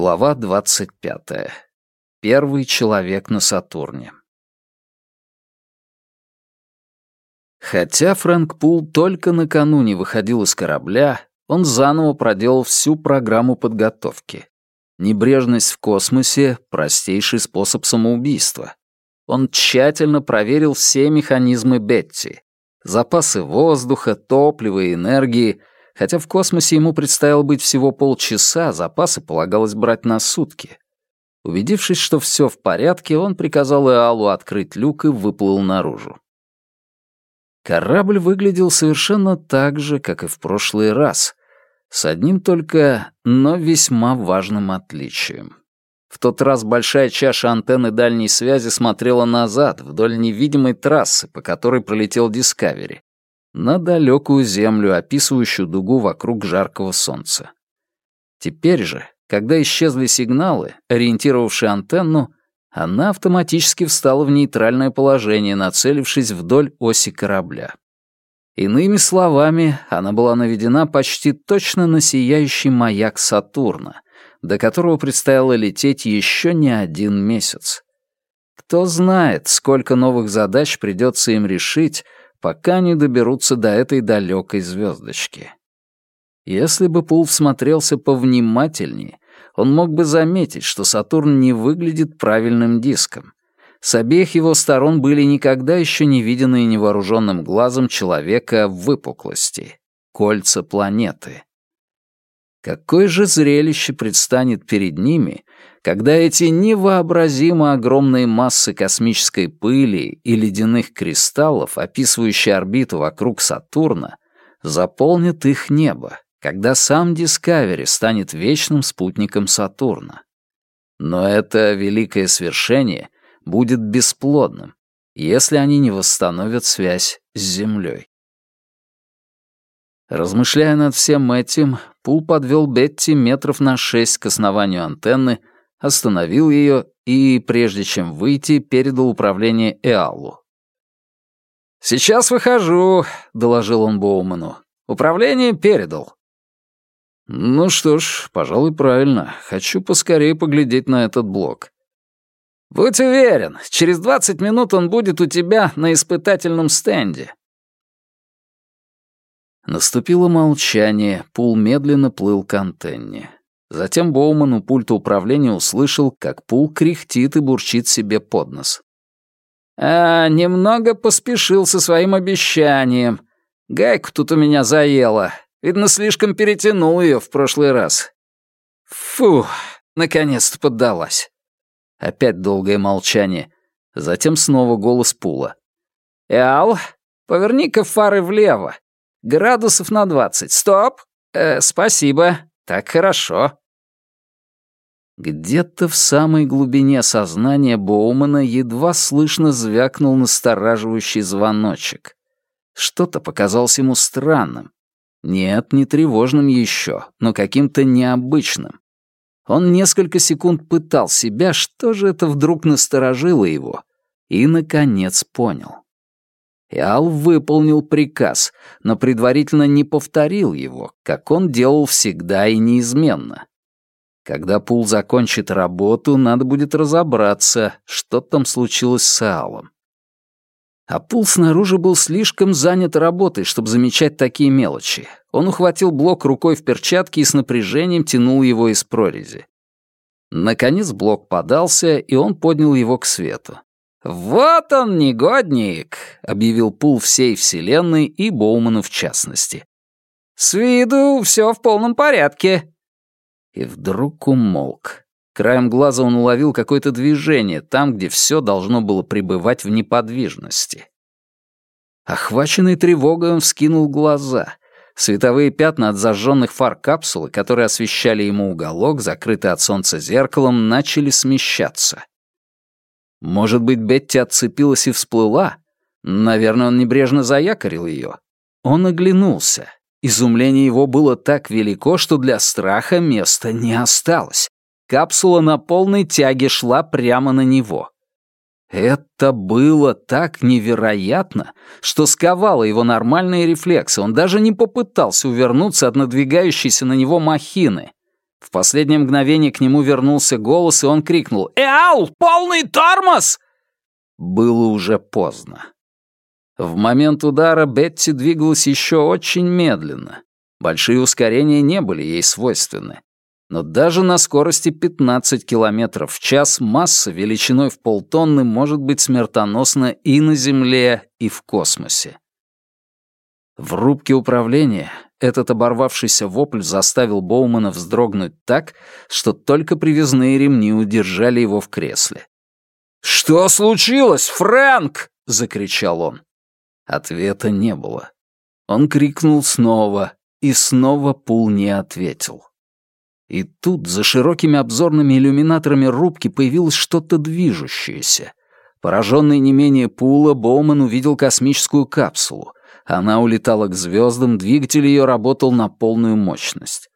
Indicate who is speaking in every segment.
Speaker 1: Глава 25. Первый человек на Сатурне. Хотя Фрэнк Пул только накануне выходил из корабля, он заново проделал всю программу подготовки. Небрежность в космосе — простейший способ самоубийства. Он тщательно проверил все механизмы Бетти. Запасы воздуха, топлива и энергии — Хотя в космосе ему предстояло быть всего полчаса, запасы полагалось брать на сутки. Убедившись, что все в порядке, он приказал Эалу открыть люк и выплыл наружу. Корабль выглядел совершенно так же, как и в прошлый раз, с одним только, но весьма важным отличием. В тот раз большая чаша антенны дальней связи смотрела назад, вдоль невидимой трассы, по которой пролетел Дискавери, на далекую землю, описывающую дугу вокруг жаркого солнца. Теперь же, когда исчезли сигналы, ориентировавшие антенну, она автоматически встала в нейтральное положение, нацелившись вдоль оси корабля. Иными словами, она была наведена почти точно на сияющий маяк Сатурна, до которого предстояло лететь еще не один месяц. Кто знает, сколько новых задач придется им решить, пока не доберутся до этой далекой звездочки. Если бы Пул всмотрелся повнимательнее, он мог бы заметить, что Сатурн не выглядит правильным диском. С обеих его сторон были никогда еще не виденные невооруженным глазом человека выпуклости — кольца планеты. Какое же зрелище предстанет перед ними, когда эти невообразимо огромные массы космической пыли и ледяных кристаллов, описывающие орбиту вокруг Сатурна, заполнят их небо, когда сам Дискавери станет вечным спутником Сатурна. Но это великое свершение будет бесплодным, если они не восстановят связь с Землей. Размышляя над всем этим, Пул подвел Бетти метров на шесть к основанию антенны, остановил ее и, прежде чем выйти, передал управление Эаллу. «Сейчас выхожу», — доложил он Боуману. «Управление передал». «Ну что ж, пожалуй, правильно. Хочу поскорее поглядеть на этот блок». «Будь уверен, через двадцать минут он будет у тебя на испытательном стенде». Наступило молчание, Пул медленно плыл к антенне. Затем Боуман у пульта управления услышал, как Пул кряхтит и бурчит себе под нос. «А, немного поспешил со своим обещанием. Гайку тут у меня заела. Видно, слишком перетянул ее в прошлый раз. Фу, наконец-то поддалась». Опять долгое молчание. Затем снова голос Пула. «Эал, поверни-ка фары влево. Градусов на двадцать. Стоп! Э, спасибо. Так хорошо. Где-то в самой глубине сознания Боумана едва слышно звякнул настораживающий звоночек. Что-то показалось ему странным. Нет, не тревожным еще, но каким-то необычным. Он несколько секунд пытал себя, что же это вдруг насторожило его, и, наконец, понял. Иал выполнил приказ, но предварительно не повторил его, как он делал всегда и неизменно. Когда Пул закончит работу, надо будет разобраться, что там случилось с Алом. А Пул снаружи был слишком занят работой, чтобы замечать такие мелочи. Он ухватил блок рукой в перчатке и с напряжением тянул его из прорези. Наконец блок подался, и он поднял его к свету. «Вот он, негодник!» — объявил Пул всей вселенной и Боуману в частности. «С виду все в полном порядке и вдруг умолк. Краем глаза он уловил какое-то движение там, где все должно было пребывать в неподвижности. Охваченный тревогой он вскинул глаза. Световые пятна от зажженных фар капсулы, которые освещали ему уголок, закрытый от солнца зеркалом, начали смещаться. Может быть, Бетти отцепилась и всплыла? Наверное, он небрежно заякорил ее. Он оглянулся. Изумление его было так велико, что для страха места не осталось. Капсула на полной тяге шла прямо на него. Это было так невероятно, что сковало его нормальные рефлексы. Он даже не попытался увернуться от надвигающейся на него махины. В последнее мгновение к нему вернулся голос, и он крикнул «Эал, полный тормоз!» Было уже поздно. В момент удара Бетти двигалась еще очень медленно. Большие ускорения не были ей свойственны. Но даже на скорости 15 км в час масса величиной в полтонны может быть смертоносна и на Земле, и в космосе. В рубке управления этот оборвавшийся вопль заставил Боумана вздрогнуть так, что только привязные ремни удержали его в кресле. «Что случилось, Фрэнк?» — закричал он. Ответа не было. Он крикнул снова, и снова Пул не ответил. И тут за широкими обзорными иллюминаторами рубки появилось что-то движущееся. Пораженный не менее Пула, Боуман увидел космическую капсулу. Она улетала к звездам, двигатель ее работал на полную мощность.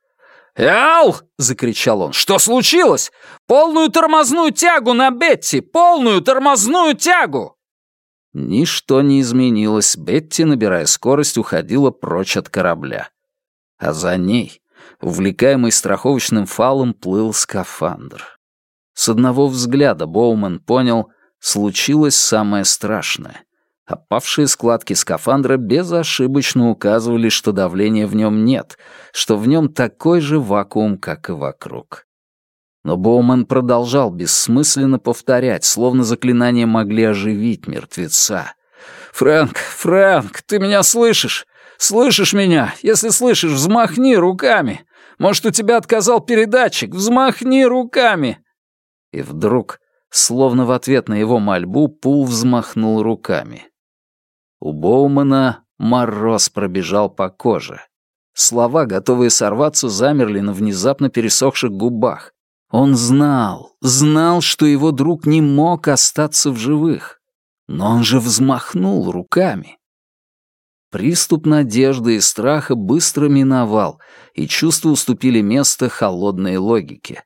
Speaker 1: «Эал!» — закричал он. «Что случилось? Полную тормозную тягу на Бетти! Полную тормозную тягу!» Ничто не изменилось. Бетти, набирая скорость, уходила прочь от корабля. А за ней, увлекаемый страховочным фалом, плыл скафандр. С одного взгляда Боуман понял, случилось самое страшное. Опавшие складки скафандра безошибочно указывали, что давления в нем нет, что в нем такой же вакуум, как и вокруг. Но Боуман продолжал бессмысленно повторять, словно заклинания могли оживить мертвеца. «Фрэнк, Фрэнк, ты меня слышишь? Слышишь меня? Если слышишь, взмахни руками! Может, у тебя отказал передатчик? Взмахни руками!» И вдруг, словно в ответ на его мольбу, Пул взмахнул руками. У Боумана мороз пробежал по коже. Слова, готовые сорваться, замерли на внезапно пересохших губах. Он знал, знал, что его друг не мог остаться в живых. Но он же взмахнул руками. Приступ надежды и страха быстро миновал, и чувства уступили место холодной логике.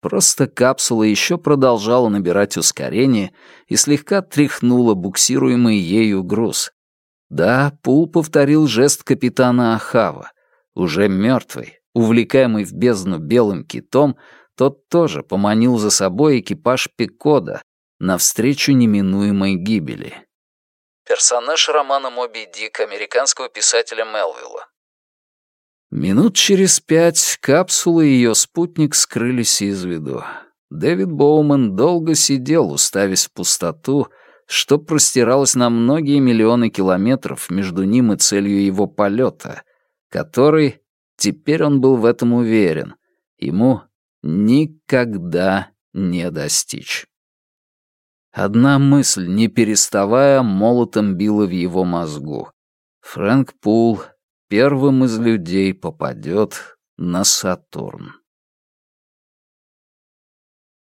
Speaker 1: Просто капсула еще продолжала набирать ускорение и слегка тряхнула буксируемый ею груз. Да, Пул повторил жест капитана Ахава. Уже мертвый, увлекаемый в бездну белым китом, тот тоже поманил за собой экипаж Пикода навстречу неминуемой гибели. Персонаж романа «Моби Дик» американского писателя Мелвилла. Минут через пять капсула и ее спутник скрылись из виду. Дэвид Боуман долго сидел, уставясь в пустоту, что простиралось на многие миллионы километров между ним и целью его полета, который, теперь он был в этом уверен, ему никогда не достичь. Одна мысль, не переставая, молотом била в его мозгу. Фрэнк Пул первым из людей попадет на Сатурн.